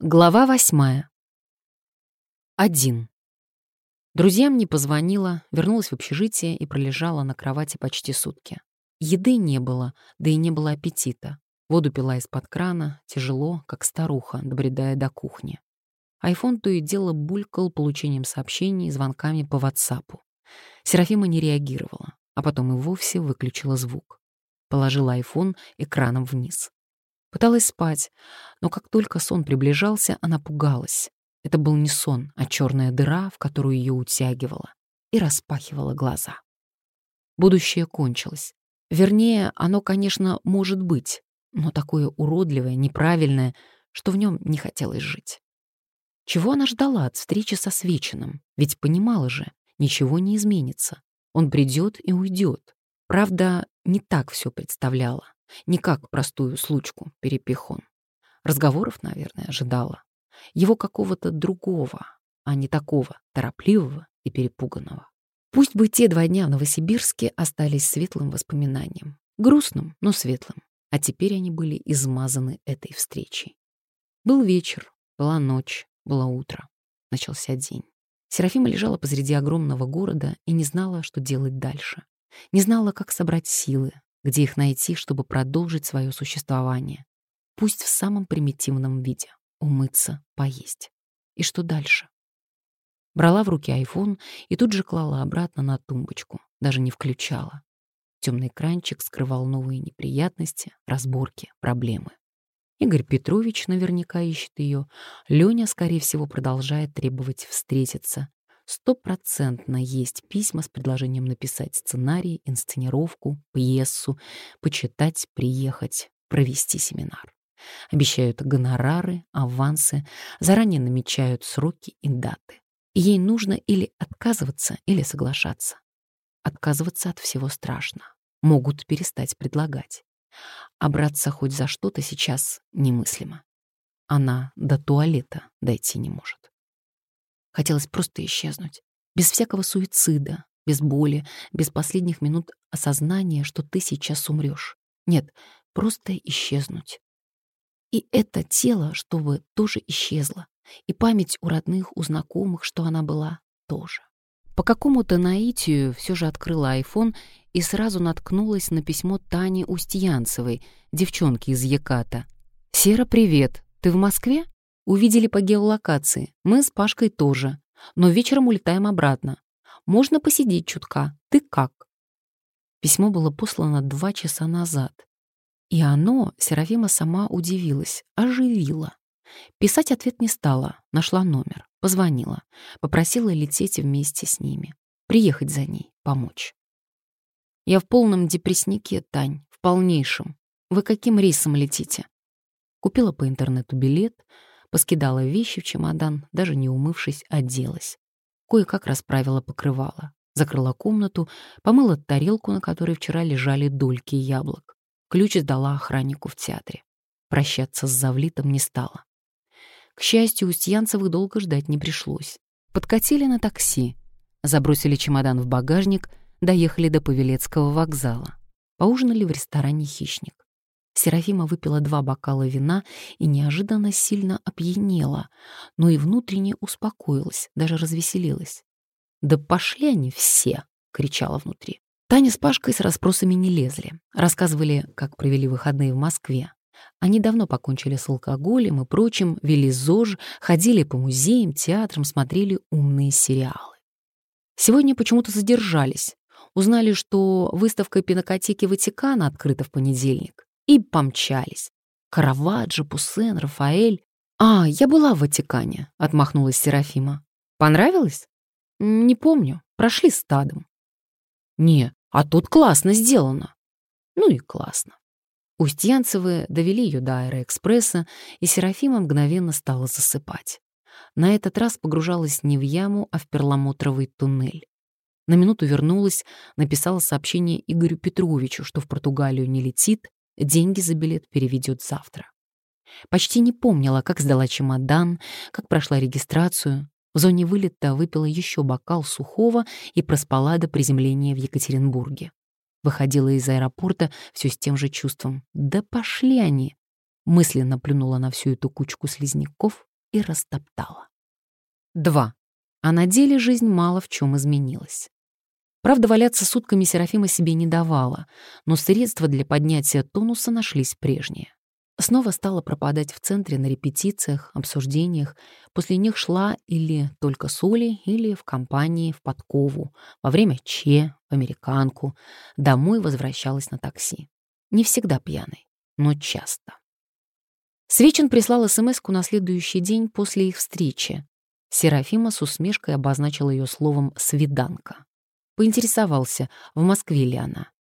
Глава восьмая. Один. Друзьям не позвонила, вернулась в общежитие и пролежала на кровати почти сутки. Еды не было, да и не было аппетита. Воду пила из-под крана, тяжело, как старуха, добредая до кухни. Айфон то и дело булькал получением сообщений и звонками по ватсапу. Серафима не реагировала, а потом и вовсе выключила звук. Положила айфон экраном вниз. Пыталась спать, но как только сон приближался, она пугалась. Это был не сон, а черная дыра, в которую ее утягивала, и распахивала глаза. Будущее кончилось. Вернее, оно, конечно, может быть, но такое уродливое, неправильное, что в нем не хотелось жить. Чего она ждала от встречи со Свечиным? Ведь понимала же, ничего не изменится. Он придет и уйдет. Правда, не так все представляла. Не как простую случку перепихон. Разговоров, наверное, ожидала. Его какого-то другого, а не такого торопливого и перепуганного. Пусть бы те два дня в Новосибирске остались светлым воспоминанием. Грустным, но светлым. А теперь они были измазаны этой встречей. Был вечер, была ночь, было утро. Начался день. Серафима лежала посреди огромного города и не знала, что делать дальше. Не знала, как собрать силы, где их найти, чтобы продолжить свое существование. Пусть в самом примитивном виде. Умыться, поесть. И что дальше? Брала в руки айфон и тут же клала обратно на тумбочку, даже не включала. Темный экранчик скрывал новые неприятности, разборки, проблемы. Игорь Петрович наверняка ищет ее. Леня, скорее всего, продолжает требовать встретиться стопроцентно есть письма с предложением написать сценарий, инсценировку, пьесу, почитать, приехать, провести семинар. Обещают гонорары, авансы, заранее намечают сроки и даты. Ей нужно или отказываться, или соглашаться. Отказываться от всего страшно. Могут перестать предлагать. А браться хоть за что-то сейчас немыслимо. Она до туалета дойти не может. Хотелось просто исчезнуть. Без всякого суицида, без боли, без последних минут осознания, что ты сейчас умрешь. Нет, просто исчезнуть. И это тело, чтобы тоже исчезло. И память у родных, у знакомых, что она была, тоже. По какому-то наитию все же открыла айфон и сразу наткнулась на письмо Тани Устьянцевой, девчонки из Яката. «Сера, привет. Ты в Москве?» Увидели по геолокации. Мы с Пашкой тоже. Но вечером улетаем обратно. Можно посидеть чутка. Ты как?» Письмо было послано два часа назад. И оно, Серафима сама удивилась, оживила. Писать ответ не стала, нашла номер, позвонила, попросила лететь вместе с ними, приехать за ней, помочь. «Я в полном депресснике, Тань, в полнейшем. Вы каким рейсом летите?» Купила по интернету билет, Поскидала вещи в чемодан, даже не умывшись, оделась. Кое-как расправила покрывало. Закрыла комнату, помыла тарелку, на которой вчера лежали дольки яблок. Ключ сдала охраннику в театре. Прощаться с завлитом не стала. К счастью, Устьянцевых долго ждать не пришлось. Подкатили на такси, забросили чемодан в багажник, доехали до Павелецкого вокзала. Поужинали в ресторане «Хищник». Серафима выпила два бокала вина и неожиданно сильно опьянела, но и внутренне успокоилась, даже развеселилась. «Да пошли они все!» — кричала внутри. Таня с Пашкой с расспросами не лезли. Рассказывали, как провели выходные в Москве. Они давно покончили с алкоголем и прочим, вели ЗОЖ, ходили по музеям, театрам, смотрели умные сериалы. Сегодня почему-то задержались. Узнали, что выставка пинокотеки Ватикана открыта в понедельник и помчались. Караваджо, Пуссен, Рафаэль. «А, я была в Ватикане», — отмахнулась Серафима. «Понравилось?» «Не помню. Прошли стадом». «Не, а тут классно сделано». «Ну и классно». Устьянцевы довели ее до аэроэкспресса, и Серафима мгновенно стала засыпать. На этот раз погружалась не в яму, а в перламутровый туннель. На минуту вернулась, написала сообщение Игорю Петровичу, что в Португалию не летит, Деньги за билет переведет завтра. Почти не помнила, как сдала чемодан, как прошла регистрацию. В зоне вылета выпила еще бокал сухого и проспала до приземления в Екатеринбурге. Выходила из аэропорта все с тем же чувством. «Да пошли они!» Мысленно плюнула на всю эту кучку слизняков, и растоптала. 2. А на деле жизнь мало в чем изменилась. Правда, валяться сутками Серафима себе не давала, но средства для поднятия тонуса нашлись прежние. Снова стала пропадать в центре на репетициях, обсуждениях. После них шла или только с Олей, или в компании в подкову, во время Че, в американку. Домой возвращалась на такси. Не всегда пьяной, но часто. Свечин прислал смс на следующий день после их встречи. Серафима с усмешкой обозначила ее словом «свиданка». Поинтересовался, в Москве ли она.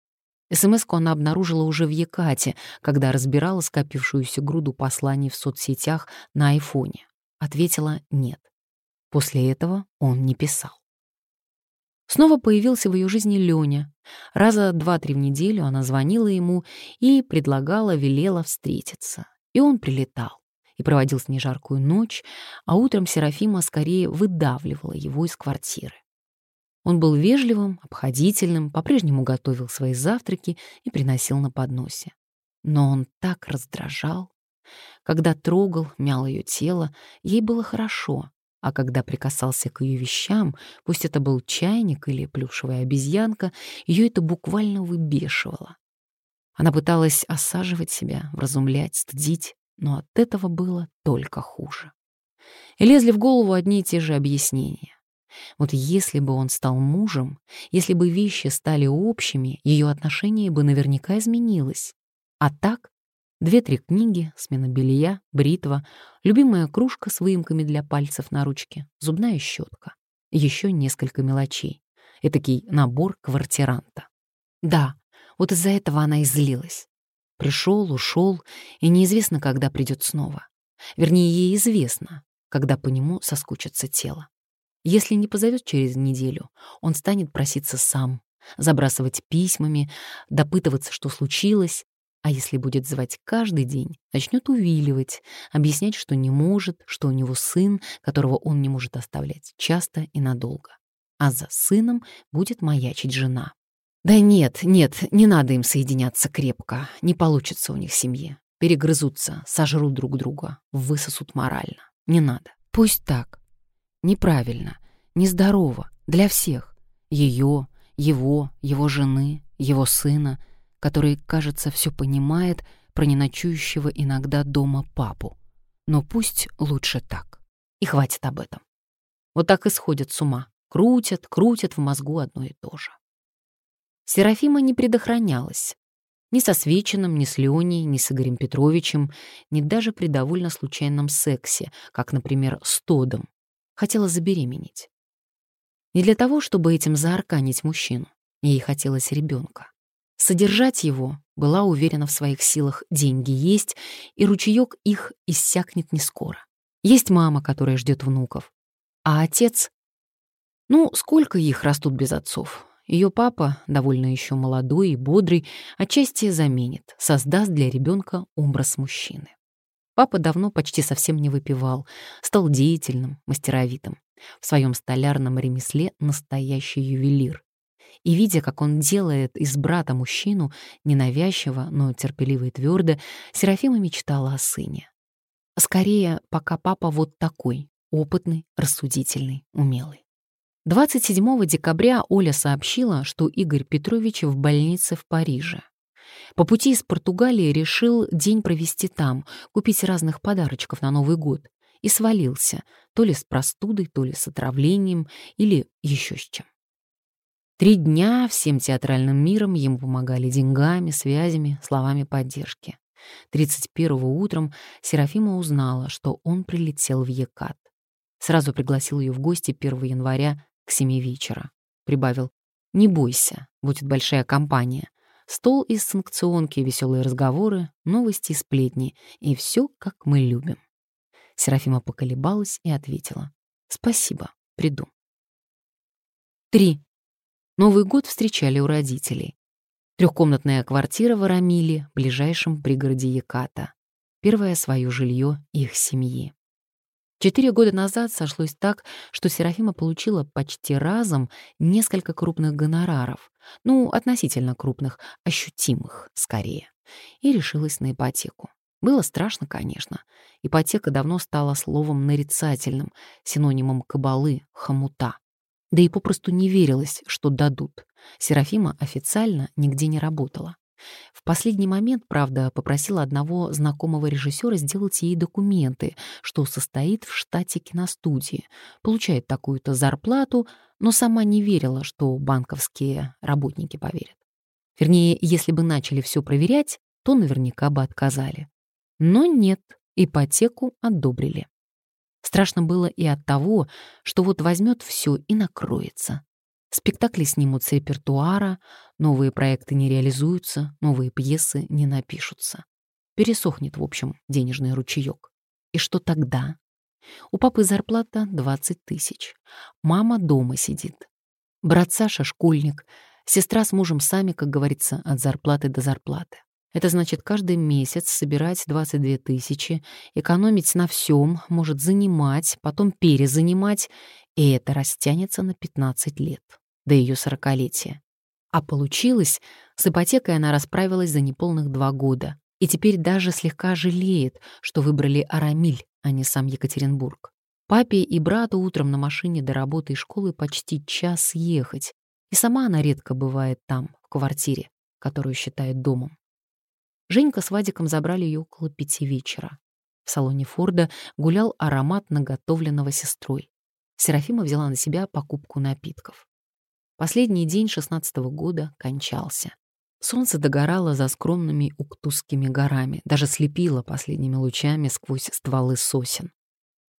СМС-ку она обнаружила уже в Екате, когда разбирала скопившуюся груду посланий в соцсетях на айфоне. Ответила «нет». После этого он не писал. Снова появился в ее жизни Лёня. Раза два-три в неделю она звонила ему и предлагала, велела встретиться. И он прилетал и проводил с ней жаркую ночь, а утром Серафима скорее выдавливала его из квартиры. Он был вежливым, обходительным, по-прежнему готовил свои завтраки и приносил на подносе. Но он так раздражал. Когда трогал, мял ее тело, ей было хорошо, а когда прикасался к ее вещам, пусть это был чайник или плюшевая обезьянка, ее это буквально выбешивало. Она пыталась осаживать себя, вразумлять, стыдить, но от этого было только хуже. И лезли в голову одни и те же объяснения. Вот если бы он стал мужем, если бы вещи стали общими, ее отношение бы наверняка изменилось. А так, две-три книги, смена белья, бритва, любимая кружка с выемками для пальцев на ручке, зубная щетка, еще несколько мелочей. Этакий набор квартиранта. Да, вот из-за этого она и злилась. Пришел, ушел, и неизвестно, когда придет снова. Вернее, ей известно, когда по нему соскучится тело. Если не позовет через неделю, он станет проситься сам, забрасывать письмами, допытываться, что случилось, а если будет звать каждый день, начнет увиливать, объяснять, что не может, что у него сын, которого он не может оставлять часто и надолго. А за сыном будет маячить жена. Да нет, нет, не надо им соединяться крепко, не получится у них семье. Перегрызутся, сожрут друг друга, высосут морально. Не надо. Пусть так. Неправильно, нездорово, для всех. Ее, его, его жены, его сына, который, кажется, все понимает про неночующего иногда дома папу. Но пусть лучше так. И хватит об этом. Вот так и сходят с ума. Крутят, крутят в мозгу одно и то же. Серафима не предохранялась. Ни со Свечиным, ни с Леней, ни с Игорем Петровичем, ни даже при довольно случайном сексе, как, например, с Тодом, хотела забеременеть. Не для того, чтобы этим заарканить мужчину. Ей хотелось ребенка. Содержать его была уверена в своих силах. Деньги есть, и ручеек их иссякнет не скоро. Есть мама, которая ждет внуков. А отец... Ну, сколько их растут без отцов? Ее папа, довольно еще молодой и бодрый, отчасти заменит, создаст для ребенка образ мужчины. Папа давно почти совсем не выпивал, стал деятельным, мастеровитым. В своем столярном ремесле настоящий ювелир. И видя, как он делает из брата мужчину, ненавязчиво, но терпеливо и твердо, Серафима мечтала о сыне. Скорее, пока папа вот такой, опытный, рассудительный, умелый. 27 декабря Оля сообщила, что Игорь Петрович в больнице в Париже. По пути из Португалии решил день провести там, купить разных подарочков на Новый год. И свалился, то ли с простудой, то ли с отравлением, или еще с чем. Три дня всем театральным миром ему помогали деньгами, связями, словами поддержки. 31-го утром Серафима узнала, что он прилетел в Екат. Сразу пригласил ее в гости 1 января к 7 вечера. Прибавил «Не бойся, будет большая компания. Стол из санкционки, веселые разговоры, новости и сплетни. И все, как мы любим. Серафима поколебалась и ответила. «Спасибо, приду». Три. Новый год встречали у родителей. Трехкомнатная квартира в Арамиле, ближайшем пригороде Яката. Первое свое жилье их семьи. Четыре года назад сошлось так, что Серафима получила почти разом несколько крупных гонораров, ну, относительно крупных, ощутимых, скорее, и решилась на ипотеку. Было страшно, конечно. Ипотека давно стала словом нарицательным, синонимом кабалы, хомута. Да и попросту не верилось, что дадут. Серафима официально нигде не работала. В последний момент, правда, попросила одного знакомого режиссера сделать ей документы, что состоит в штате киностудии, получает такую-то зарплату, но сама не верила, что банковские работники поверят. Вернее, если бы начали все проверять, то наверняка бы отказали. Но нет, ипотеку одобрили. Страшно было и от того, что вот возьмет все и накроется. Спектакли снимут с репертуара, новые проекты не реализуются, новые пьесы не напишутся. Пересохнет, в общем, денежный ручеек. И что тогда? У папы зарплата 20 тысяч. Мама дома сидит. Брат Саша — школьник. Сестра с мужем сами, как говорится, от зарплаты до зарплаты. Это значит каждый месяц собирать 22 тысячи, экономить на всем, может занимать, потом перезанимать, и это растянется на 15 лет, до ее сорокалетия. А получилось, с ипотекой она расправилась за неполных два года, и теперь даже слегка жалеет, что выбрали Арамиль, а не сам Екатеринбург. Папе и брату утром на машине до работы и школы почти час ехать, и сама она редко бывает там, в квартире, которую считает домом. Женька с Вадиком забрали ее около пяти вечера. В салоне Форда гулял аромат наготовленного сестрой. Серафима взяла на себя покупку напитков. Последний день шестнадцатого года кончался. Солнце догорало за скромными Уктузскими горами, даже слепило последними лучами сквозь стволы сосен.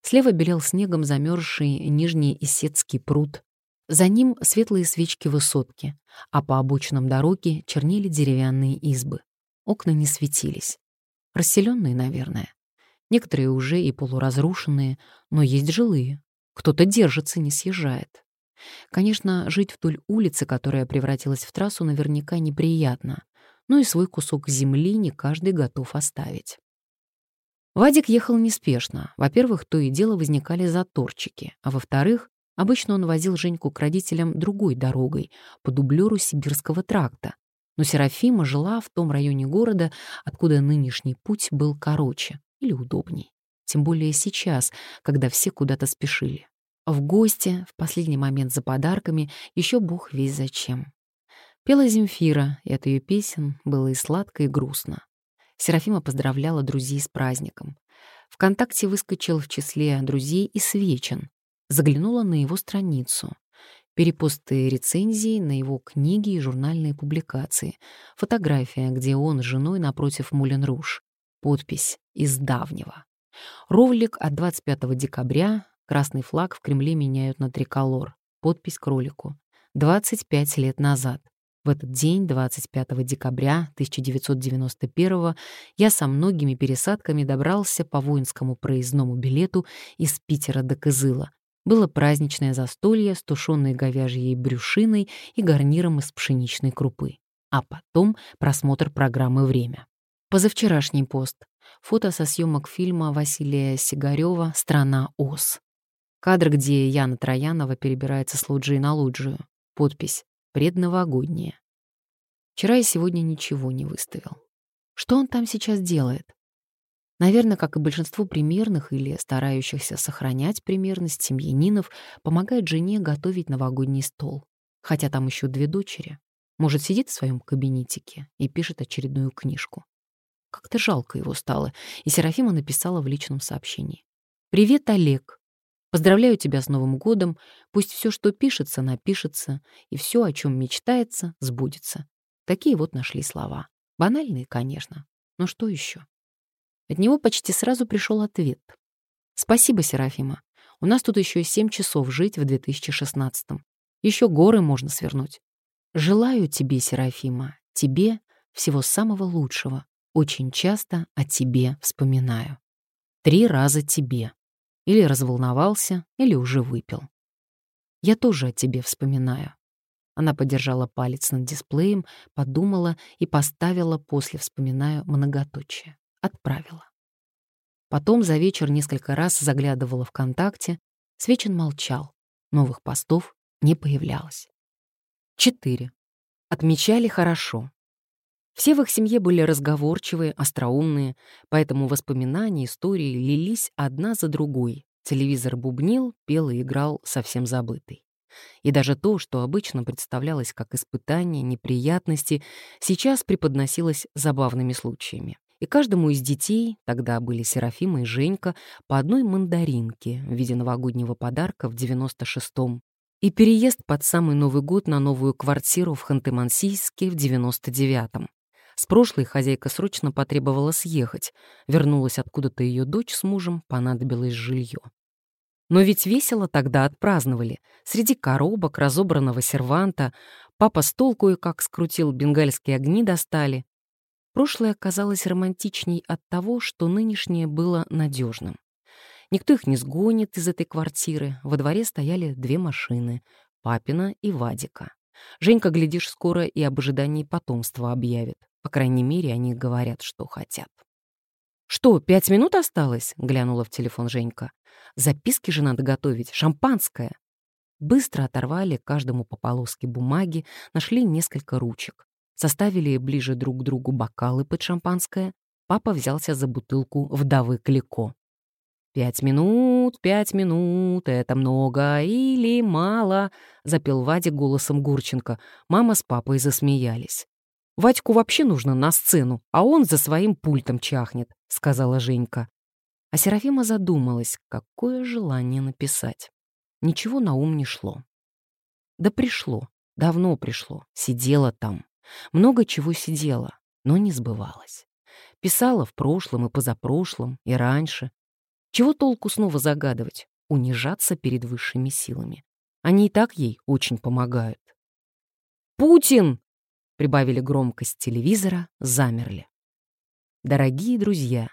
Слева белел снегом замерзший нижний Исетский пруд. За ним светлые свечки высотки, а по обочинам дороги чернили деревянные избы. Окна не светились. Расселенные, наверное. Некоторые уже и полуразрушенные, но есть жилые. Кто-то держится, не съезжает. Конечно, жить вдоль улицы, которая превратилась в трассу, наверняка неприятно, но и свой кусок земли не каждый готов оставить. Вадик ехал неспешно. Во-первых, то и дело возникали заторчики, а во-вторых, обычно он возил Женьку к родителям другой дорогой, по дублеру Сибирского тракта, но Серафима жила в том районе города, откуда нынешний путь был короче или удобней. Тем более сейчас, когда все куда-то спешили. В гости, в последний момент за подарками, еще бог весь зачем. Пела Земфира, и от ее песен было и сладко, и грустно. Серафима поздравляла друзей с праздником. Вконтакте выскочил в числе друзей и Свечин. Заглянула на его страницу перепосты рецензий на его книги и журнальные публикации, фотография, где он с женой напротив Мулен Руж, подпись «Из давнего». Ровлик от 25 декабря, красный флаг в Кремле меняют на триколор, подпись кролику. 25 лет назад. В этот день, 25 декабря 1991 я со многими пересадками добрался по воинскому проездному билету из Питера до Кызыла, было праздничное застолье с тушеной говяжьей брюшиной и гарниром из пшеничной крупы. А потом просмотр программы «Время». Позавчерашний пост. Фото со съемок фильма Василия Сигарева «Страна Оз». Кадр, где Яна Троянова перебирается с лоджии на лоджию. Подпись «Предновогодняя». Вчера и сегодня ничего не выставил. Что он там сейчас делает? Наверное, как и большинство примерных или старающихся сохранять примерность семьянинов, помогает жене готовить новогодний стол. Хотя там еще две дочери. Может, сидит в своем кабинетике и пишет очередную книжку. Как-то жалко его стало, и Серафима написала в личном сообщении. «Привет, Олег. Поздравляю тебя с Новым годом. Пусть все, что пишется, напишется, и все, о чем мечтается, сбудется». Такие вот нашли слова. Банальные, конечно. Но что еще? От него почти сразу пришел ответ. «Спасибо, Серафима. У нас тут еще семь часов жить в 2016-м. Еще горы можно свернуть. Желаю тебе, Серафима, тебе всего самого лучшего. Очень часто о тебе вспоминаю. Три раза тебе. Или разволновался, или уже выпил. Я тоже о тебе вспоминаю. Она подержала палец над дисплеем, подумала и поставила после «вспоминаю» многоточие. Отправила. Потом за вечер несколько раз заглядывала ВКонтакте. Свечин молчал. Новых постов не появлялось. 4. Отмечали хорошо. Все в их семье были разговорчивые, остроумные, поэтому воспоминания, истории лились одна за другой. Телевизор бубнил, пел и играл совсем забытый. И даже то, что обычно представлялось как испытание, неприятности, сейчас преподносилось забавными случаями. И каждому из детей, тогда были Серафима и Женька, по одной мандаринке в виде новогоднего подарка в 96-м. И переезд под самый Новый год на новую квартиру в Ханты-Мансийске в 99-м. С прошлой хозяйка срочно потребовала съехать. Вернулась откуда-то ее дочь с мужем, понадобилось жилье. Но ведь весело тогда отпраздновали. Среди коробок, разобранного серванта, папа стол кое-как скрутил, бенгальские огни достали. Прошлое казалось романтичней от того, что нынешнее было надежным. Никто их не сгонит из этой квартиры. Во дворе стояли две машины — папина и Вадика. Женька, глядишь, скоро и об ожидании потомства объявит. По крайней мере, они говорят, что хотят. «Что, пять минут осталось?» — глянула в телефон Женька. «Записки же надо готовить, шампанское». Быстро оторвали каждому по полоске бумаги, нашли несколько ручек. Составили ближе друг к другу бокалы под шампанское. Папа взялся за бутылку вдовы Клико. «Пять минут, пять минут, это много или мало?» — запел Вадик голосом Гурченко. Мама с папой засмеялись. Вадьку вообще нужно на сцену, а он за своим пультом чахнет», — сказала Женька. А Серафима задумалась, какое желание написать. Ничего на ум не шло. Да пришло, давно пришло, сидела там. Много чего сидела, но не сбывалось. Писала в прошлом и позапрошлом, и раньше. Чего толку снова загадывать, унижаться перед высшими силами? Они и так ей очень помогают. «Путин!» прибавили громкость телевизора, замерли. Дорогие друзья,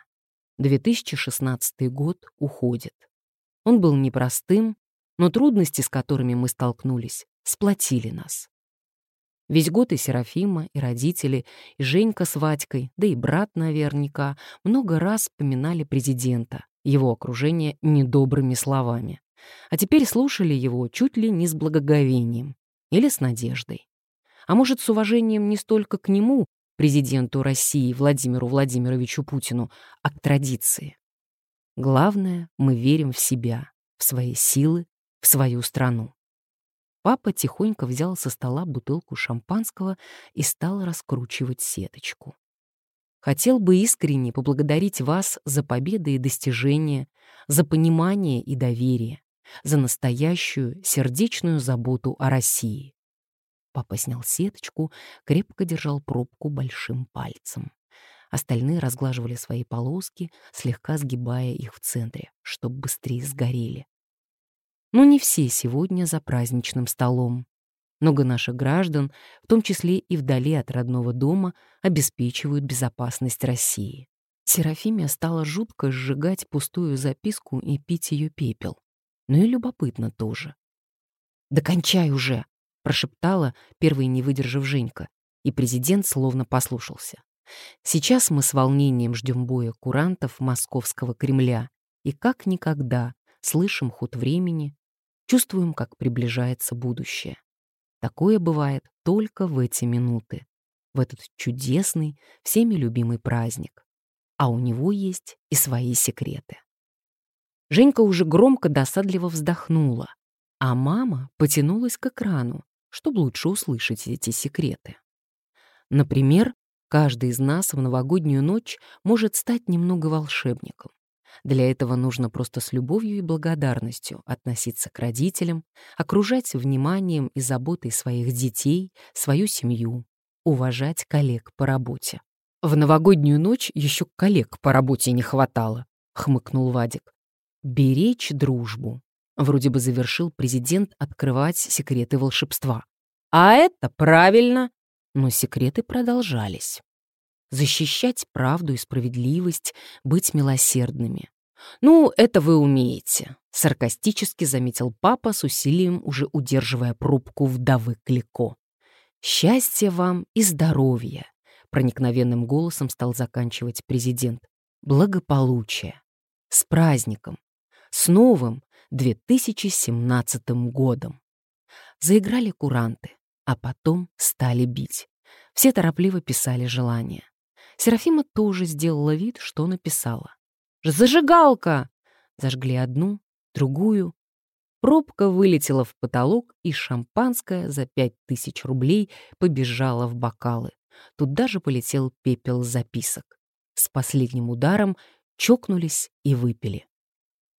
2016 год уходит. Он был непростым, но трудности, с которыми мы столкнулись, сплотили нас. Весь год и Серафима, и родители, и Женька с Вадькой, да и брат наверняка, много раз вспоминали президента, его окружение недобрыми словами. А теперь слушали его чуть ли не с благоговением или с надеждой а может, с уважением не столько к нему, президенту России Владимиру Владимировичу Путину, а к традиции. Главное, мы верим в себя, в свои силы, в свою страну. Папа тихонько взял со стола бутылку шампанского и стал раскручивать сеточку. Хотел бы искренне поблагодарить вас за победы и достижения, за понимание и доверие, за настоящую сердечную заботу о России. Папа снял сеточку, крепко держал пробку большим пальцем. Остальные разглаживали свои полоски, слегка сгибая их в центре, чтобы быстрее сгорели. Но не все сегодня за праздничным столом. Много наших граждан, в том числе и вдали от родного дома, обеспечивают безопасность России. Серафимия стала жутко сжигать пустую записку и пить ее пепел. Ну и любопытно тоже. «Да кончай уже!» прошептала, первый не выдержав Женька, и президент словно послушался. Сейчас мы с волнением ждем боя курантов московского Кремля и как никогда слышим ход времени, чувствуем, как приближается будущее. Такое бывает только в эти минуты, в этот чудесный, всеми любимый праздник. А у него есть и свои секреты. Женька уже громко досадливо вздохнула, а мама потянулась к экрану, чтобы лучше услышать эти секреты. Например, каждый из нас в новогоднюю ночь может стать немного волшебником. Для этого нужно просто с любовью и благодарностью относиться к родителям, окружать вниманием и заботой своих детей, свою семью, уважать коллег по работе. «В новогоднюю ночь еще коллег по работе не хватало», — хмыкнул Вадик. «Беречь дружбу, Вроде бы завершил президент открывать секреты волшебства. А это правильно. Но секреты продолжались. Защищать правду и справедливость, быть милосердными. «Ну, это вы умеете», — саркастически заметил папа с усилием, уже удерживая пробку вдовы Клико. «Счастья вам и здоровья», — проникновенным голосом стал заканчивать президент. «Благополучия. С праздником. С новым 2017 годом. Заиграли куранты, а потом стали бить. Все торопливо писали желания. Серафима тоже сделала вид, что написала. «Зажигалка!» Зажгли одну, другую. Пробка вылетела в потолок, и шампанское за пять тысяч рублей побежало в бокалы. Тут даже полетел пепел записок. С последним ударом чокнулись и выпили.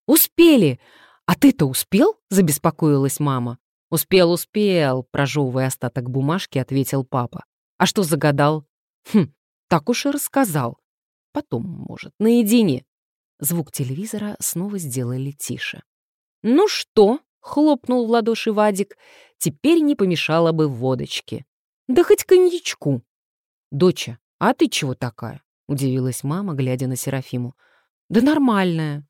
«Успели! А ты-то успел?» — забеспокоилась мама. «Успел, успел», — прожевывая остаток бумажки, ответил папа. «А что загадал?» «Хм, так уж и рассказал. Потом, может, наедине». Звук телевизора снова сделали тише. «Ну что?» — хлопнул в ладоши Вадик. «Теперь не помешало бы водочки. Да хоть коньячку». «Доча, а ты чего такая?» — удивилась мама, глядя на Серафиму. «Да нормальная».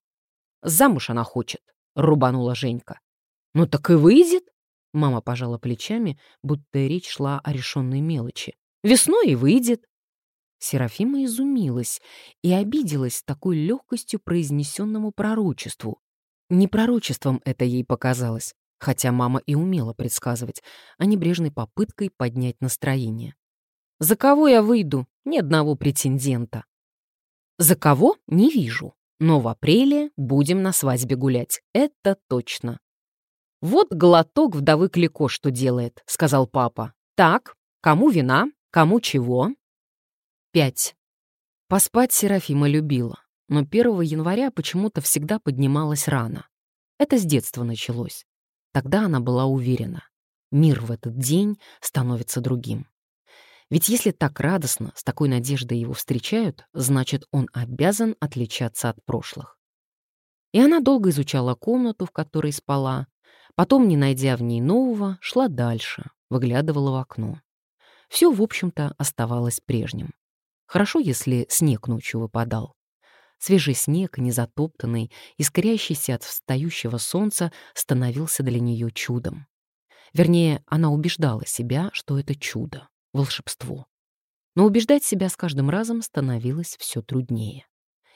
«Замуж она хочет», — рубанула Женька. «Ну так и выйдет», Мама пожала плечами, будто речь шла о решенной мелочи. «Весной и выйдет». Серафима изумилась и обиделась такой легкостью произнесенному пророчеству. Не пророчеством это ей показалось, хотя мама и умела предсказывать, а небрежной попыткой поднять настроение. «За кого я выйду? Ни одного претендента». «За кого? Не вижу. Но в апреле будем на свадьбе гулять. Это точно. «Вот глоток вдовы Клико что делает», — сказал папа. «Так, кому вина, кому чего?» Пять. Поспать Серафима любила, но 1 января почему-то всегда поднималась рано. Это с детства началось. Тогда она была уверена. Мир в этот день становится другим. Ведь если так радостно, с такой надеждой его встречают, значит, он обязан отличаться от прошлых. И она долго изучала комнату, в которой спала, Потом, не найдя в ней нового, шла дальше, выглядывала в окно. Все, в общем-то, оставалось прежним. Хорошо, если снег ночью выпадал. Свежий снег, незатоптанный, искрящийся от встающего солнца, становился для нее чудом. Вернее, она убеждала себя, что это чудо, волшебство. Но убеждать себя с каждым разом становилось все труднее.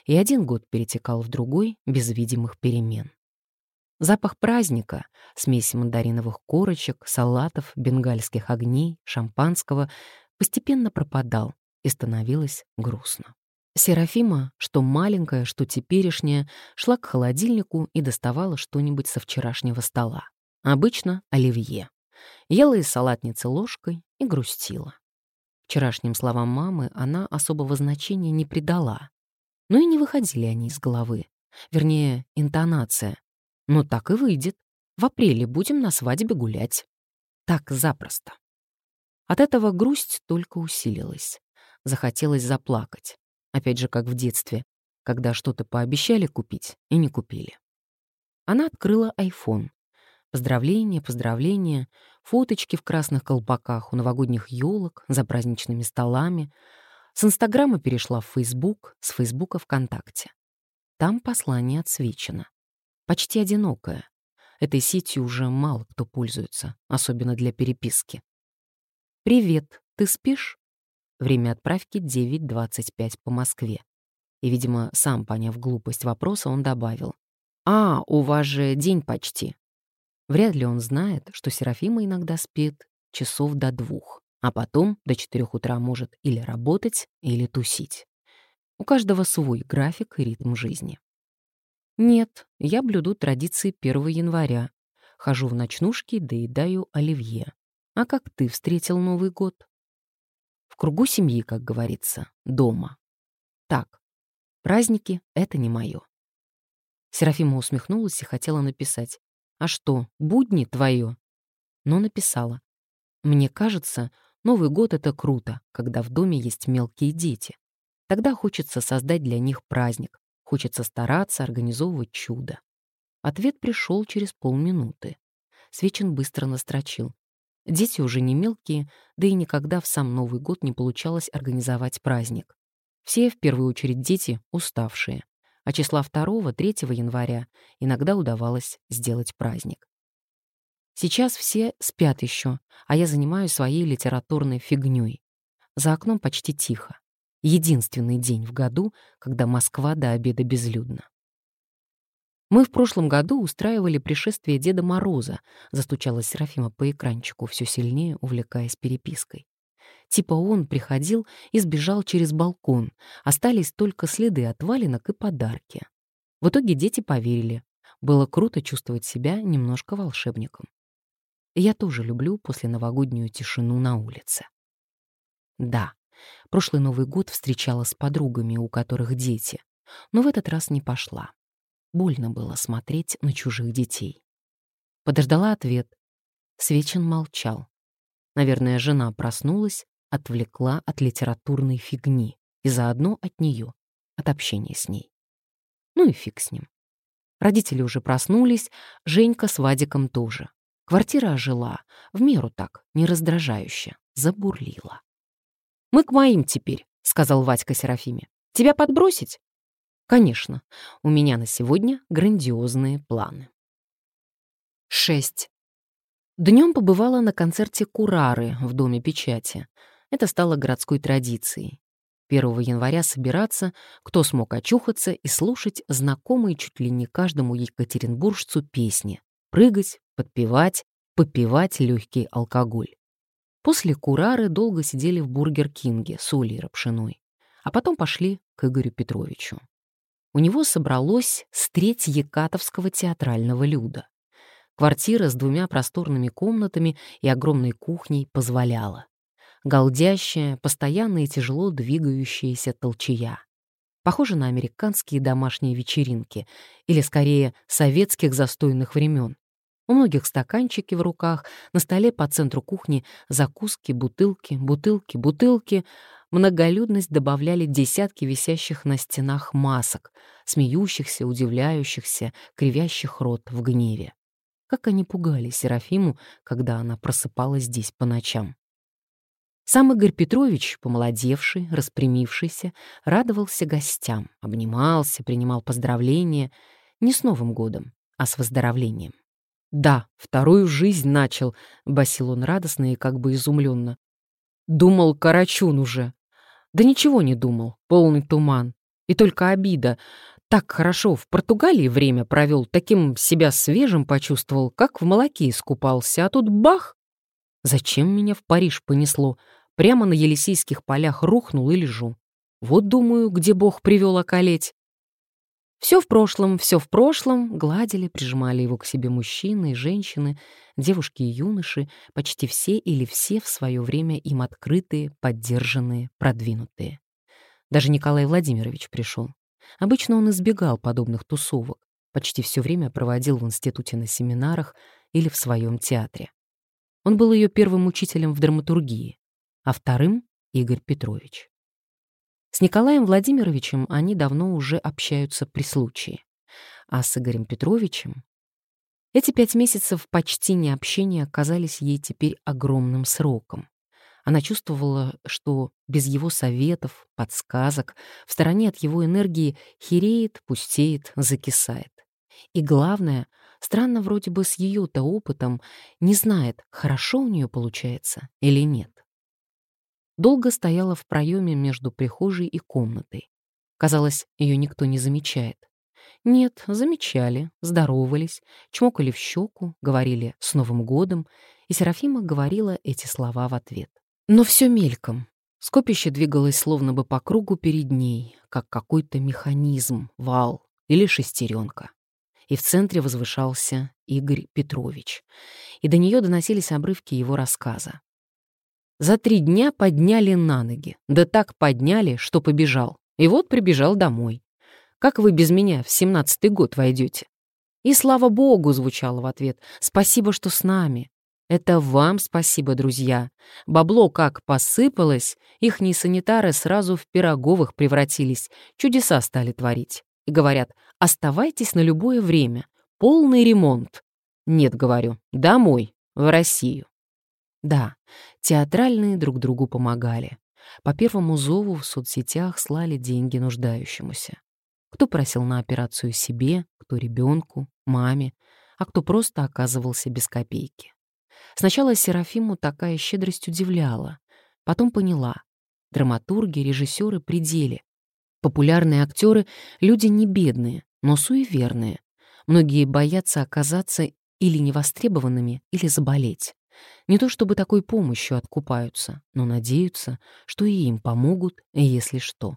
И один год перетекал в другой без видимых перемен. Запах праздника, смесь мандариновых корочек, салатов, бенгальских огней, шампанского постепенно пропадал и становилось грустно. Серафима, что маленькая, что теперешняя, шла к холодильнику и доставала что-нибудь со вчерашнего стола. Обычно оливье. Ела из салатницы ложкой и грустила. Вчерашним словам мамы она особого значения не придала. Но и не выходили они из головы. Вернее, интонация, но так и выйдет. В апреле будем на свадьбе гулять. Так запросто. От этого грусть только усилилась. Захотелось заплакать. Опять же, как в детстве, когда что-то пообещали купить и не купили. Она открыла айфон. Поздравления, поздравления, фоточки в красных колпаках у новогодних елок, за праздничными столами. С Инстаграма перешла в Фейсбук, с Фейсбука ВКонтакте. Там послание отсвечено почти одинокая. Этой сетью уже мало кто пользуется, особенно для переписки. «Привет, ты спишь?» Время отправки 9.25 по Москве. И, видимо, сам поняв глупость вопроса, он добавил. «А, у вас же день почти». Вряд ли он знает, что Серафима иногда спит часов до двух, а потом до четырех утра может или работать, или тусить. У каждого свой график и ритм жизни. Нет, я блюду традиции 1 января. Хожу в ночнушки, доедаю оливье. А как ты встретил Новый год? Кругу семьи, как говорится, дома. Так, праздники — это не мое. Серафима усмехнулась и хотела написать. «А что, будни твое?» Но написала. «Мне кажется, Новый год — это круто, когда в доме есть мелкие дети. Тогда хочется создать для них праздник, Хочется стараться, организовывать чудо. Ответ пришел через полминуты. Свечин быстро настрочил. Дети уже не мелкие, да и никогда в сам Новый год не получалось организовать праздник. Все, в первую очередь, дети уставшие. А числа 2-3 января иногда удавалось сделать праздник. Сейчас все спят еще, а я занимаюсь своей литературной фигней. За окном почти тихо. Единственный день в году, когда Москва до обеда безлюдна. Мы в прошлом году устраивали пришествие Деда Мороза, застучала Серафима по экранчику, все сильнее увлекаясь перепиской. Типа он приходил и сбежал через балкон. Остались только следы от валенок и подарки. В итоге дети поверили. Было круто чувствовать себя немножко волшебником. Я тоже люблю после новогоднюю тишину на улице. Да, прошлый Новый год встречала с подругами, у которых дети, но в этот раз не пошла. Больно было смотреть на чужих детей. Подождала ответ. Свечин молчал. Наверное, жена проснулась, отвлекла от литературной фигни и заодно от нее, от общения с ней. Ну и фиг с ним. Родители уже проснулись, Женька с Вадиком тоже. Квартира ожила, в меру так, не раздражающе, забурлила. «Мы к моим теперь», — сказал Вадька Серафиме. «Тебя подбросить?» «Конечно, у меня на сегодня грандиозные планы». 6. Днем побывала на концерте «Курары» в Доме печати. Это стало городской традицией. 1 января собираться, кто смог очухаться и слушать знакомые чуть ли не каждому екатеринбуржцу песни, прыгать, подпевать, попивать легкий алкоголь. После Курары долго сидели в Бургер Кинге с Олей Рапшиной, а потом пошли к Игорю Петровичу. У него собралось с треть Екатовского театрального люда. Квартира с двумя просторными комнатами и огромной кухней позволяла. Голдящая, постоянно и тяжело двигающаяся толчая. Похоже на американские домашние вечеринки, или, скорее, советских застойных времен. У многих стаканчики в руках, на столе по центру кухни закуски, бутылки, бутылки, бутылки. Многолюдность добавляли десятки висящих на стенах масок, смеющихся, удивляющихся, кривящих рот в гневе. Как они пугали Серафиму, когда она просыпалась здесь по ночам. Сам Игорь Петрович, помолодевший, распрямившийся, радовался гостям, обнимался, принимал поздравления не с Новым годом, а с выздоровлением. «Да, вторую жизнь начал», — басил он радостно и как бы изумленно. «Думал, Карачун уже». Да ничего не думал, полный туман. И только обида так хорошо в Португалии время провел, таким себя свежим почувствовал, как в молоке искупался, а тут бах! Зачем меня в Париж понесло? Прямо на Елисейских полях рухнул и лежу. Вот, думаю, где Бог привел околеть. Все в прошлом, все в прошлом, гладили, прижимали его к себе мужчины и женщины, девушки и юноши, почти все или все в свое время им открытые, поддержанные, продвинутые. Даже Николай Владимирович пришел. Обычно он избегал подобных тусовок, почти все время проводил в институте на семинарах или в своем театре. Он был ее первым учителем в драматургии, а вторым — Игорь Петрович. С Николаем Владимировичем они давно уже общаются при случае, а с Игорем Петровичем эти пять месяцев почти необщения казались ей теперь огромным сроком. Она чувствовала, что без его советов, подсказок, в стороне от его энергии хереет, пустеет, закисает. И главное, странно вроде бы с ее-то опытом, не знает, хорошо у нее получается или нет. Долго стояла в проеме между прихожей и комнатой. Казалось, ее никто не замечает. Нет, замечали, здоровались, чмокали в щеку, говорили «с Новым годом», и Серафима говорила эти слова в ответ. Но все мельком. Скопище двигалось словно бы по кругу перед ней, как какой-то механизм, вал или шестеренка. И в центре возвышался Игорь Петрович. И до нее доносились обрывки его рассказа. За три дня подняли на ноги. Да так подняли, что побежал. И вот прибежал домой. «Как вы без меня в семнадцатый год войдете?» И слава богу, звучало в ответ. «Спасибо, что с нами. Это вам спасибо, друзья. Бабло как посыпалось, ихние санитары сразу в пироговых превратились, чудеса стали творить. И говорят, оставайтесь на любое время, полный ремонт. Нет, говорю, домой, в Россию. Да, театральные друг другу помогали. По первому зову в соцсетях слали деньги нуждающемуся. Кто просил на операцию себе, кто ребенку, маме, а кто просто оказывался без копейки. Сначала Серафиму такая щедрость удивляла, потом поняла. Драматурги, режиссеры при деле. Популярные актеры — люди не бедные, но суеверные. Многие боятся оказаться или невостребованными, или заболеть. Не то чтобы такой помощью откупаются, но надеются, что и им помогут, если что.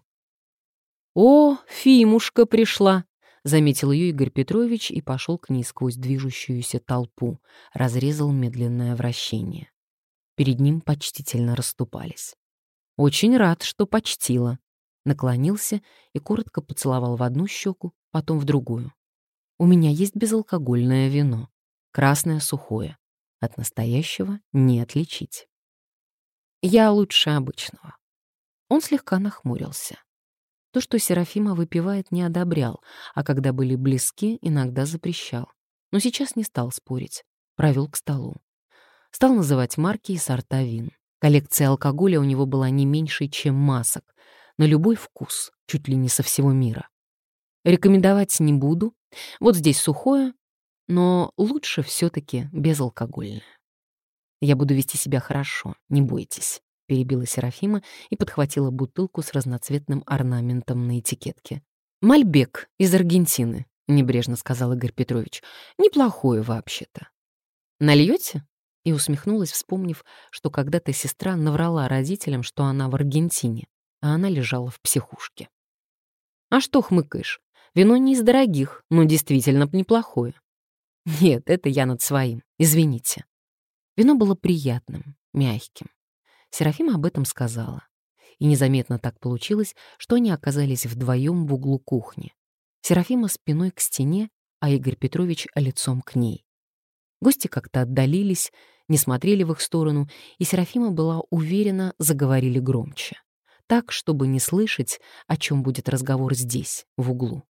«О, Фимушка пришла!» — заметил ее Игорь Петрович и пошел к ней сквозь движущуюся толпу, разрезал медленное вращение. Перед ним почтительно расступались. «Очень рад, что почтила», наклонился и коротко поцеловал в одну щеку, потом в другую. «У меня есть безалкогольное вино, красное сухое. От настоящего не отличить. Я лучше обычного». Он слегка нахмурился. То, что Серафима выпивает, не одобрял, а когда были близки, иногда запрещал. Но сейчас не стал спорить. Провел к столу. Стал называть марки и сорта вин. Коллекция алкоголя у него была не меньше, чем масок, на любой вкус, чуть ли не со всего мира. Рекомендовать не буду. Вот здесь сухое, но лучше все таки безалкогольное. Я буду вести себя хорошо, не бойтесь, перебила Серафима и подхватила бутылку с разноцветным орнаментом на этикетке. Мальбек из Аргентины, небрежно сказал Игорь Петрович. Неплохое вообще-то. Нальете? И усмехнулась, вспомнив, что когда-то сестра наврала родителям, что она в Аргентине а она лежала в психушке. «А что хмыкаешь? Вино не из дорогих, но действительно неплохое». «Нет, это я над своим, извините». Вино было приятным, мягким. Серафима об этом сказала. И незаметно так получилось, что они оказались вдвоем в углу кухни. Серафима спиной к стене, а Игорь Петрович лицом к ней. Гости как-то отдалились, не смотрели в их сторону, и Серафима была уверена, заговорили громче так, чтобы не слышать, о чем будет разговор здесь, в углу.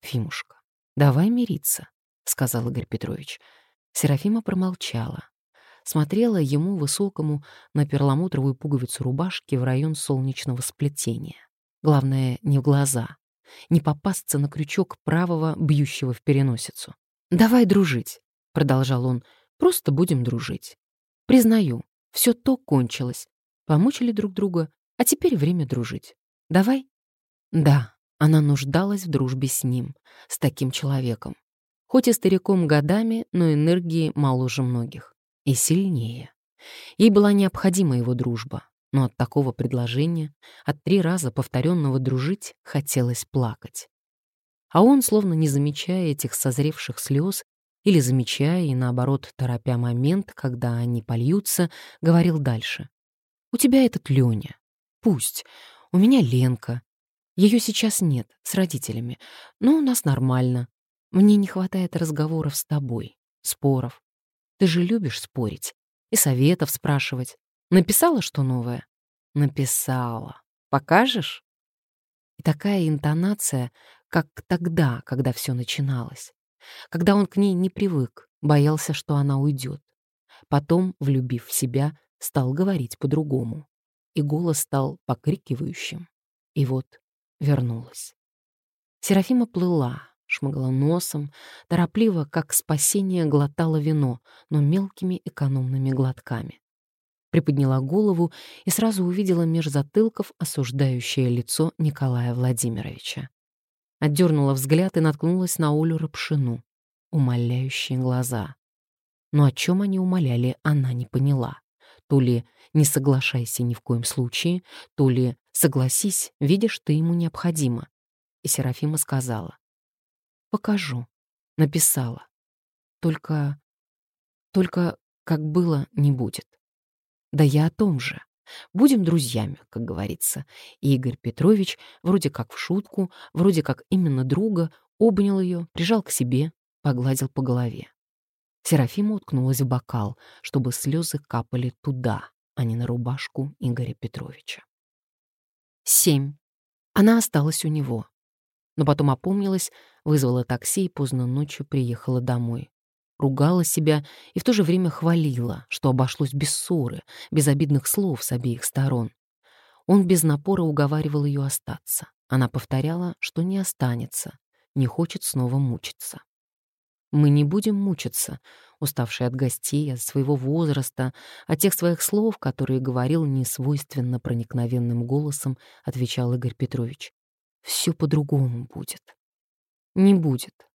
«Фимушка, давай мириться», — сказал Игорь Петрович. Серафима промолчала. Смотрела ему, высокому, на перламутровую пуговицу рубашки в район солнечного сплетения. Главное, не в глаза. Не попасться на крючок правого, бьющего в переносицу. «Давай дружить», — продолжал он. «Просто будем дружить. Признаю, все то кончилось. Помучили друг друга, а теперь время дружить. Давай?» Да, она нуждалась в дружбе с ним, с таким человеком. Хоть и стариком годами, но энергии моложе многих. И сильнее. Ей была необходима его дружба, но от такого предложения, от три раза повторенного дружить, хотелось плакать. А он, словно не замечая этих созревших слез, или замечая и, наоборот, торопя момент, когда они польются, говорил дальше. «У тебя этот Лёня. Пусть. У меня Ленка. Ее сейчас нет, с родителями. Но у нас нормально. Мне не хватает разговоров с тобой, споров. Ты же любишь спорить и советов спрашивать. Написала что новое? Написала. Покажешь? И такая интонация, как тогда, когда все начиналось. Когда он к ней не привык, боялся, что она уйдет. Потом, влюбив в себя, стал говорить по-другому и голос стал покрикивающим. И вот вернулась. Серафима плыла, шмыгла носом, торопливо, как спасение, глотала вино, но мелкими экономными глотками. Приподняла голову и сразу увидела меж затылков осуждающее лицо Николая Владимировича. Отдернула взгляд и наткнулась на Олю Рапшину. Умоляющие глаза. Но о чем они умоляли, она не поняла. То ли «не соглашайся ни в коем случае», то ли «согласись, видишь, ты ему необходима». И Серафима сказала. «Покажу». Написала. Только... Только как было, не будет. Да я о том же. Будем друзьями, как говорится. И Игорь Петрович, вроде как в шутку, вроде как именно друга, обнял ее, прижал к себе, погладил по голове. Серафима уткнулась в бокал, чтобы слезы капали туда, а не на рубашку Игоря Петровича. Семь. Она осталась у него. Но потом опомнилась, вызвала такси и поздно ночью приехала домой. Ругала себя и в то же время хвалила, что обошлось без ссоры, без обидных слов с обеих сторон. Он без напора уговаривал ее остаться. Она повторяла, что не останется, не хочет снова мучиться. Мы не будем мучиться, уставшие от гостей, от своего возраста, от тех своих слов, которые говорил несвойственно проникновенным голосом, отвечал Игорь Петрович. Все по-другому будет. Не будет.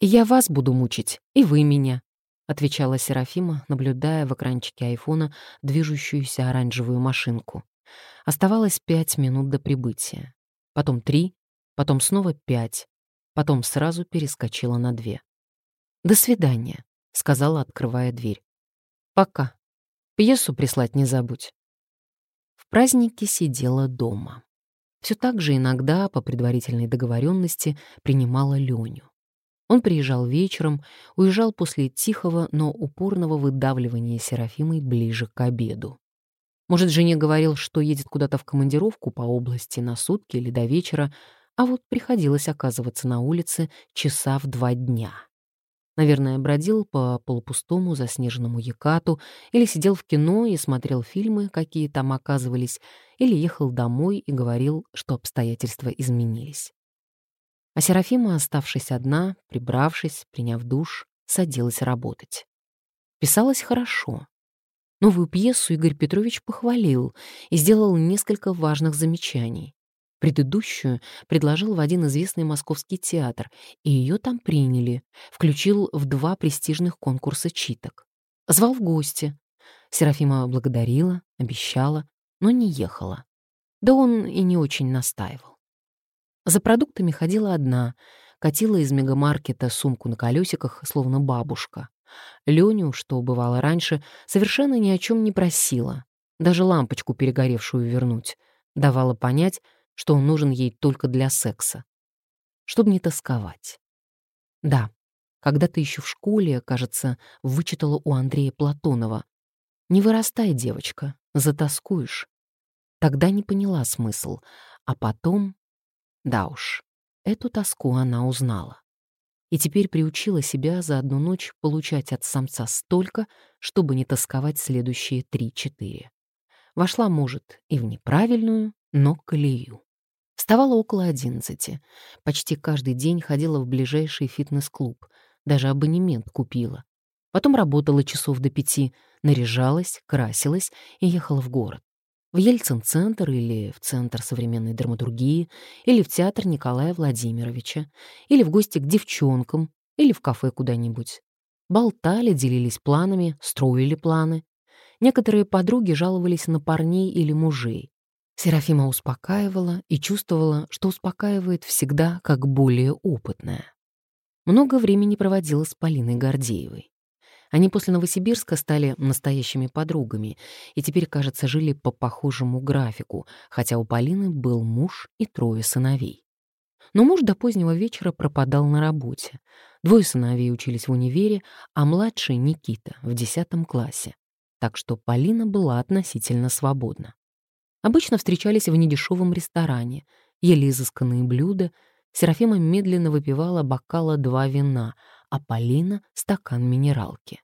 Я вас буду мучить, и вы меня. отвечала Серафима, наблюдая в экранчике айфона движущуюся оранжевую машинку. Оставалось пять минут до прибытия. Потом три, потом снова пять, потом сразу перескочила на две. «До свидания», — сказала, открывая дверь. «Пока. Пьесу прислать не забудь». В празднике сидела дома. Все так же иногда, по предварительной договоренности, принимала Леню. Он приезжал вечером, уезжал после тихого, но упорного выдавливания Серафимой ближе к обеду. Может, жене говорил, что едет куда-то в командировку по области на сутки или до вечера, а вот приходилось оказываться на улице часа в два дня. Наверное, бродил по полупустому заснеженному Якату или сидел в кино и смотрел фильмы, какие там оказывались, или ехал домой и говорил, что обстоятельства изменились. А Серафима, оставшись одна, прибравшись, приняв душ, садилась работать. Писалось хорошо. Новую пьесу Игорь Петрович похвалил и сделал несколько важных замечаний. Предыдущую предложил в один известный московский театр, и ее там приняли, включил в два престижных конкурса читок. Звал в гости. Серафима благодарила, обещала, но не ехала. Да он и не очень настаивал. За продуктами ходила одна, катила из мегамаркета сумку на колесиках, словно бабушка. Леню, что бывало раньше, совершенно ни о чем не просила, даже лампочку перегоревшую вернуть. Давала понять, что он нужен ей только для секса. Чтобы не тосковать. Да, когда-то еще в школе, кажется, вычитала у Андрея Платонова. «Не вырастай, девочка, затаскуешь». Тогда не поняла смысл, а потом да уж, эту тоску она узнала. И теперь приучила себя за одну ночь получать от самца столько, чтобы не тосковать следующие три-четыре. Вошла, может, и в неправильную, но колею. Вставала около одиннадцати. Почти каждый день ходила в ближайший фитнес-клуб. Даже абонемент купила. Потом работала часов до пяти, наряжалась, красилась и ехала в город в Ельцин-центр или в Центр современной драматургии, или в театр Николая Владимировича, или в гости к девчонкам, или в кафе куда-нибудь. Болтали, делились планами, строили планы. Некоторые подруги жаловались на парней или мужей. Серафима успокаивала и чувствовала, что успокаивает всегда как более опытная. Много времени проводила с Полиной Гордеевой. Они после Новосибирска стали настоящими подругами и теперь, кажется, жили по похожему графику, хотя у Полины был муж и трое сыновей. Но муж до позднего вечера пропадал на работе. Двое сыновей учились в универе, а младший — Никита, в десятом классе. Так что Полина была относительно свободна. Обычно встречались в недешевом ресторане, ели изысканные блюда. Серафима медленно выпивала бокала два вина — а Полина — стакан минералки.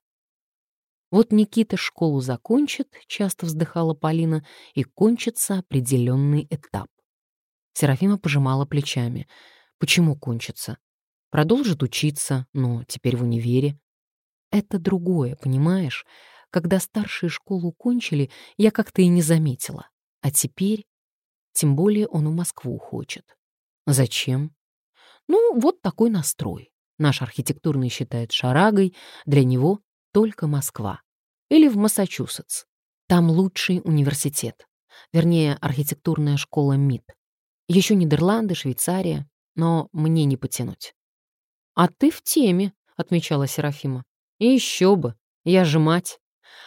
Вот Никита школу закончит, часто вздыхала Полина, и кончится определенный этап. Серафима пожимала плечами. Почему кончится? Продолжит учиться, но теперь в универе. Это другое, понимаешь? Когда старшие школу кончили, я как-то и не заметила. А теперь... Тем более он в Москву хочет. Зачем? Ну, вот такой настрой. Наш архитектурный считает шарагой, для него только Москва. Или в Массачусетс. Там лучший университет. Вернее, архитектурная школа МИД. Еще Нидерланды, Швейцария, но мне не потянуть. «А ты в теме», — отмечала Серафима. «И еще бы, я же мать».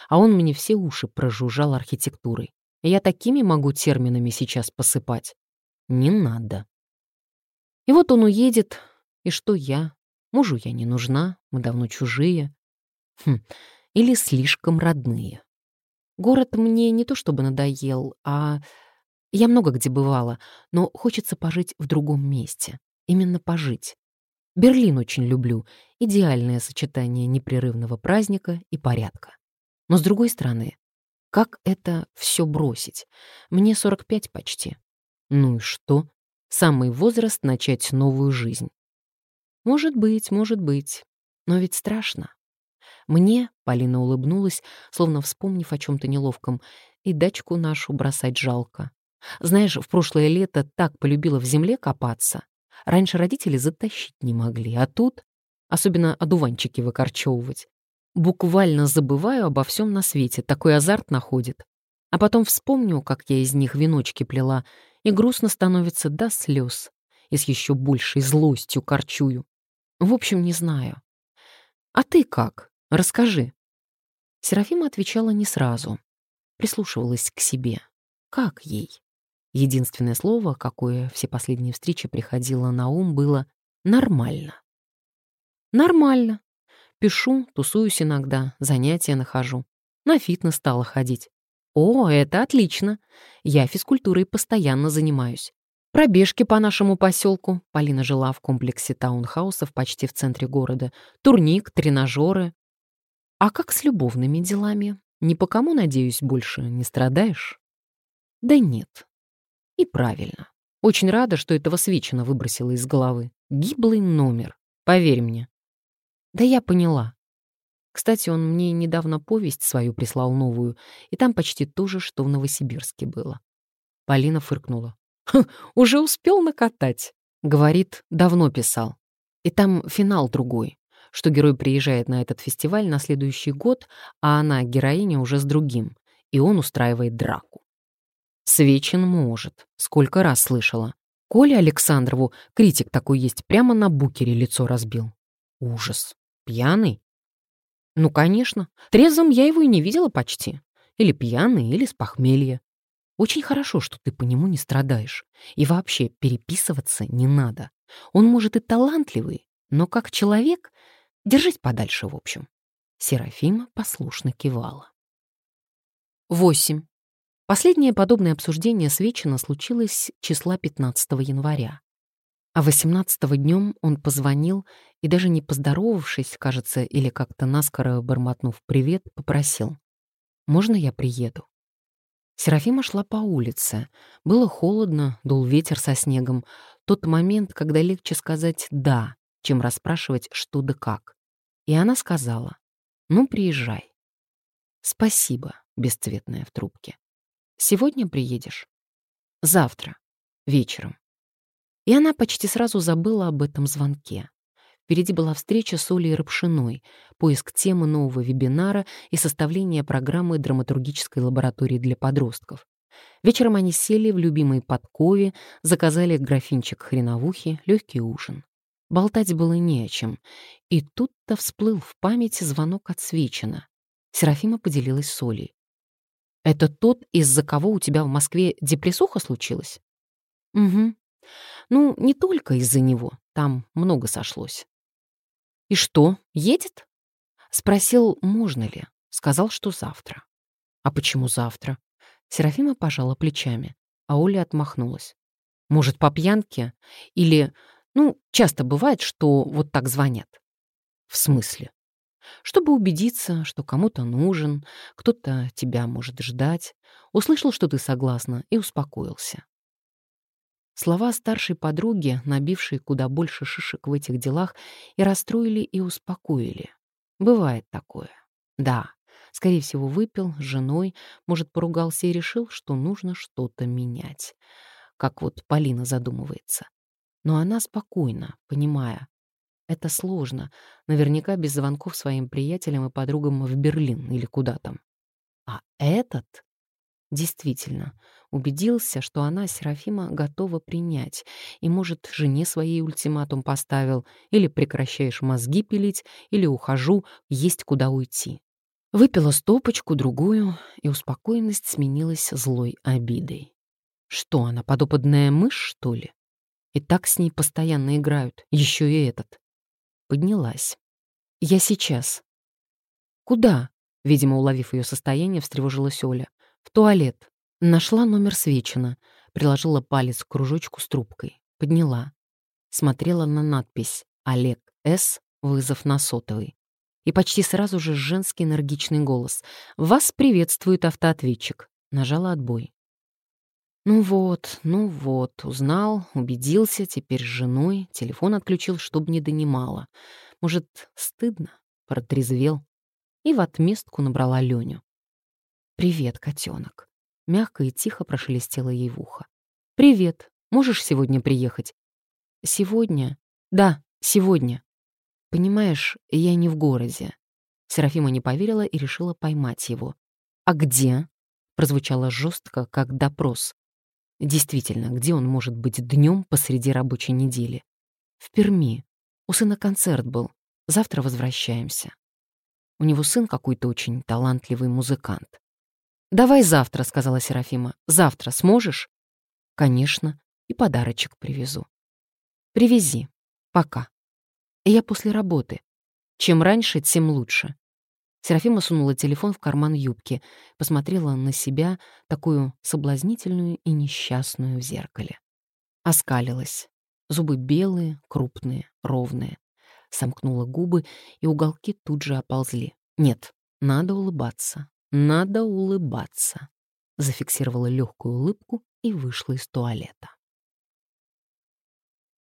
А он мне все уши прожужжал архитектурой. Я такими могу терминами сейчас посыпать. Не надо. И вот он уедет, и что я? Мужу я не нужна, мы давно чужие. Хм, или слишком родные. Город мне не то чтобы надоел, а... Я много где бывала, но хочется пожить в другом месте. Именно пожить. Берлин очень люблю. Идеальное сочетание непрерывного праздника и порядка. Но с другой стороны, как это все бросить? Мне 45 почти. Ну и что? Самый возраст начать новую жизнь. Может быть, может быть. Но ведь страшно. Мне, Полина улыбнулась, словно вспомнив о чем-то неловком, и дачку нашу бросать жалко. Знаешь, в прошлое лето так полюбила в земле копаться. Раньше родители затащить не могли, а тут, особенно одуванчики выкорчевывать. Буквально забываю обо всем на свете, такой азарт находит. А потом вспомню, как я из них веночки плела, и грустно становится до слез, и с еще большей злостью корчую. В общем, не знаю. А ты как? Расскажи. Серафима отвечала не сразу. Прислушивалась к себе. Как ей? Единственное слово, какое все последние встречи приходило на ум, было «нормально». «Нормально. Пишу, тусуюсь иногда, занятия нахожу. На фитнес стала ходить. О, это отлично. Я физкультурой постоянно занимаюсь. Пробежки по нашему поселку. Полина жила в комплексе таунхаусов почти в центре города. Турник, тренажеры. А как с любовными делами? Ни по кому, надеюсь, больше не страдаешь? Да нет. И правильно. Очень рада, что этого Свечина выбросила из головы. Гиблый номер. Поверь мне. Да я поняла. Кстати, он мне недавно повесть свою прислал новую, и там почти то же, что в Новосибирске было. Полина фыркнула. «Уже успел накатать?» Говорит, давно писал. И там финал другой, что герой приезжает на этот фестиваль на следующий год, а она, героиня, уже с другим, и он устраивает драку. Свечин может. Сколько раз слышала. Коля Александрову, критик такой есть, прямо на букере лицо разбил. Ужас. Пьяный? Ну, конечно. Трезвым я его и не видела почти. Или пьяный, или с похмелья. Очень хорошо, что ты по нему не страдаешь. И вообще переписываться не надо. Он, может, и талантливый, но как человек держись подальше, в общем. Серафима послушно кивала. 8. Последнее подобное обсуждение с Вечина случилось числа 15 января. А 18-го днем он позвонил и, даже не поздоровавшись, кажется, или как-то наскоро бормотнув «привет», попросил. «Можно я приеду?» Серафима шла по улице. Было холодно, дул ветер со снегом. Тот момент, когда легче сказать «да», чем расспрашивать «что да как». И она сказала «ну, приезжай». «Спасибо», бесцветная в трубке. Сегодня приедешь? Завтра. Вечером. И она почти сразу забыла об этом звонке. Впереди была встреча с Олей Рапшиной, поиск темы нового вебинара и составление программы драматургической лаборатории для подростков. Вечером они сели в любимой подкове, заказали графинчик хреновухи, легкий ужин. Болтать было не о чем. И тут-то всплыл в памяти звонок от Свечина. Серафима поделилась с Олей. Это тот, из-за кого у тебя в Москве депрессуха случилась? Угу. Ну, не только из-за него. Там много сошлось. И что, едет? Спросил, можно ли. Сказал, что завтра. А почему завтра? Серафима пожала плечами, а Оля отмахнулась. Может, по пьянке? Или, ну, часто бывает, что вот так звонят. В смысле? чтобы убедиться, что кому-то нужен, кто-то тебя может ждать, услышал, что ты согласна, и успокоился. Слова старшей подруги, набившей куда больше шишек в этих делах, и расстроили, и успокоили. Бывает такое. Да, скорее всего, выпил с женой, может, поругался и решил, что нужно что-то менять. Как вот Полина задумывается. Но она спокойна, понимая, это сложно. Наверняка без звонков своим приятелям и подругам в Берлин или куда там. А этот действительно убедился, что она, Серафима, готова принять. И, может, жене своей ультиматум поставил, или прекращаешь мозги пилить, или ухожу, есть куда уйти. Выпила стопочку, другую, и успокоенность сменилась злой обидой. Что она, подопытная мышь, что ли? И так с ней постоянно играют, еще и этот. Поднялась. «Я сейчас». «Куда?» Видимо, уловив ее состояние, встревожилась Оля. «В туалет». Нашла номер Свечина. Приложила палец к кружочку с трубкой. Подняла. Смотрела на надпись «Олег С. Вызов на сотовый». И почти сразу же женский энергичный голос. «Вас приветствует автоответчик». Нажала отбой. Ну вот, ну вот, узнал, убедился, теперь с женой, телефон отключил, чтобы не донимала. Может, стыдно? Протрезвел. И в отместку набрала Леню. «Привет, котенок. Мягко и тихо прошелестело ей в ухо. «Привет. Можешь сегодня приехать?» «Сегодня?» «Да, сегодня. Понимаешь, я не в городе. Серафима не поверила и решила поймать его. «А где?» — прозвучало жестко, как допрос. Действительно, где он может быть днем посреди рабочей недели? В Перми. У сына концерт был. Завтра возвращаемся. У него сын какой-то очень талантливый музыкант. «Давай завтра», — сказала Серафима. «Завтра сможешь?» «Конечно. И подарочек привезу». «Привези. Пока. Я после работы. Чем раньше, тем лучше». Серафима сунула телефон в карман юбки, посмотрела на себя, такую соблазнительную и несчастную в зеркале. Оскалилась. Зубы белые, крупные, ровные. Сомкнула губы, и уголки тут же оползли. Нет, надо улыбаться. Надо улыбаться. Зафиксировала легкую улыбку и вышла из туалета.